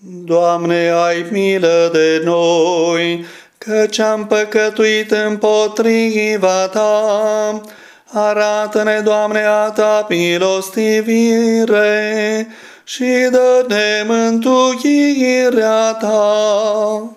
Doamne, ai milă de noi, căci am păcătuit împotriva Ta. Arată-ne, Doamne, a Ta milostivire și dă-ne mântuirea Ta.